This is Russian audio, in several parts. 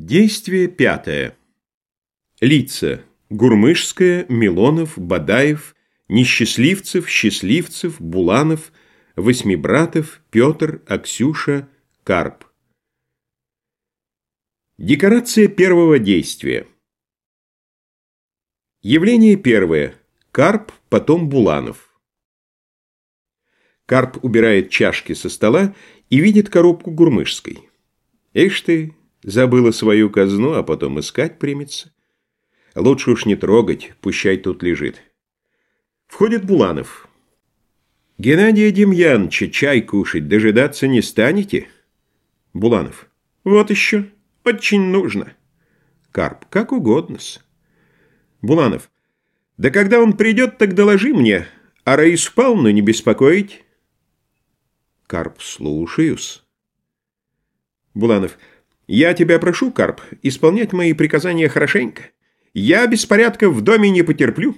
Действие пятое. Лица. Гурмышская, Милонов, Бадаев, Несчастливцев, Счастливцев, Буланов, Восьмибратов, Петр, Аксюша, Карп. Декорация первого действия. Явление первое. Карп, потом Буланов. Карп убирает чашки со стола и видит коробку Гурмышской. Ишь ты, Забыла свою казну, а потом искать примется. Лучше уж не трогать, пущай тут лежит. Входит Буланов. Геннадия Демьяновича чай кушать дожидаться не станете? Буланов. Вот еще. Очень нужно. Карп. Как угодно-с. Буланов. Да когда он придет, так доложи мне, а Раису Павловну не беспокоить. Карп. Слушаюсь. Буланов. Я тебя прошу, Карп, исполнять мои приказания хорошенько. Я беспорядков в доме не потерплю.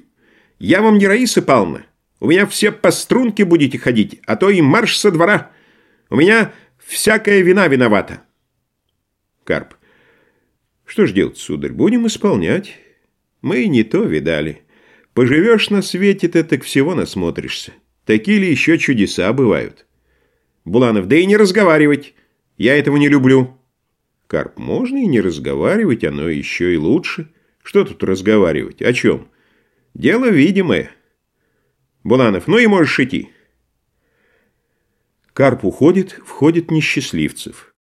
Я вам не Раиса Павловна. У меня все по струнке будете ходить, а то и марш со двора. У меня всякая вина виновата. Карп. Что ж делать, сударь, будем исполнять. Мы не то видали. Поживешь на свете-то, так всего насмотришься. Такие ли еще чудеса бывают? Буланов. Да и не разговаривать. Я этого не люблю. Карп, можно и не разговаривать, оно еще и лучше. Что тут разговаривать? О чем? Дело видимое. Буланов, ну и можешь идти. Карп уходит, входит Несчастливцев.